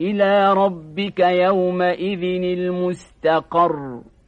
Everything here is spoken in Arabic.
إلى ربك يومئذ المستقر.